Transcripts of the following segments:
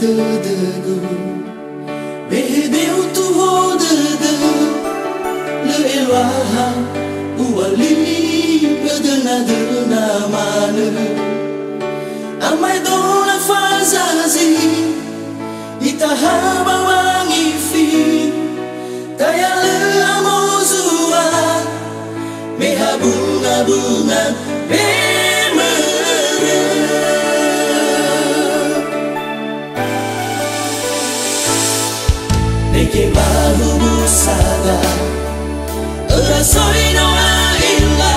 derdego Behdev o derdi Li elwaha Uvalli Bedenadi namani Amay dola fazazi Itahaba wangifi Tayalı amozuwa Mehabunga bunga Mehabunga bunga che mahubu sada Ora soy no a illa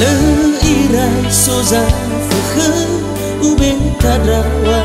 Lư ira soza fukhư ube tadrawa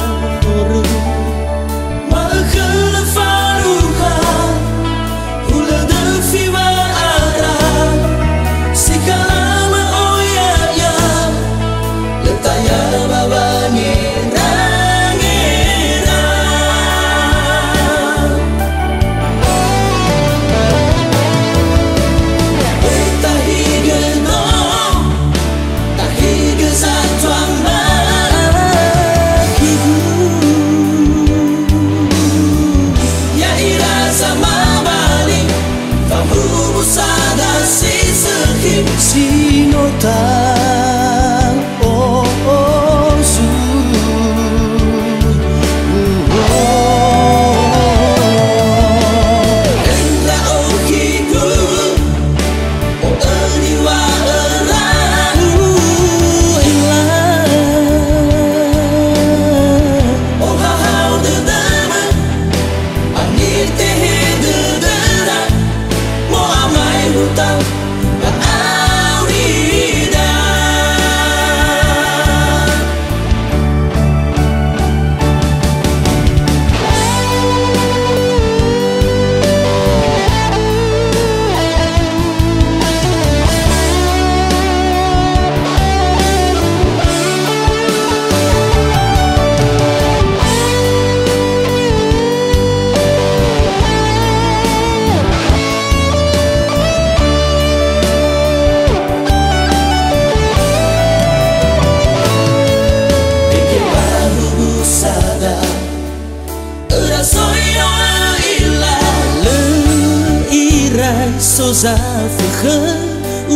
Roza fihe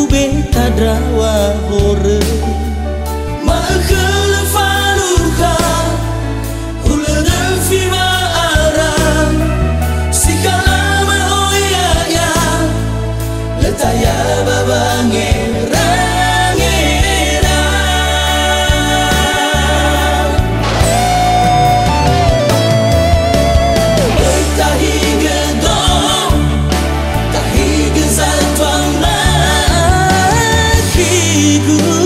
ube tadrawa hore. good.